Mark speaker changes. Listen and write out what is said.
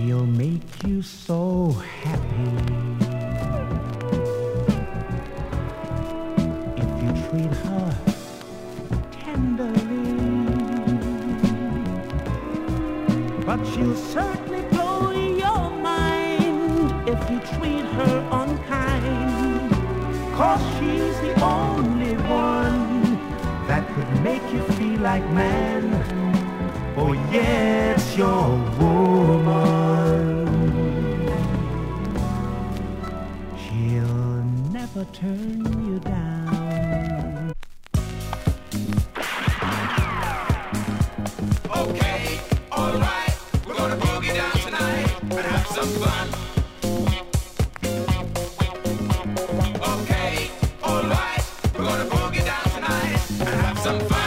Speaker 1: you make you so happy if you treat her tenderly. But she'll certainly blow your mind if you treat her unkind. Cause she's the only one that could make you feel like man. Oh yes, your woman. He'll never turn you down.
Speaker 2: Okay, alright, we're gonna boogie down tonight and have some fun. Okay, alright, we're gonna boogie down tonight and have some fun.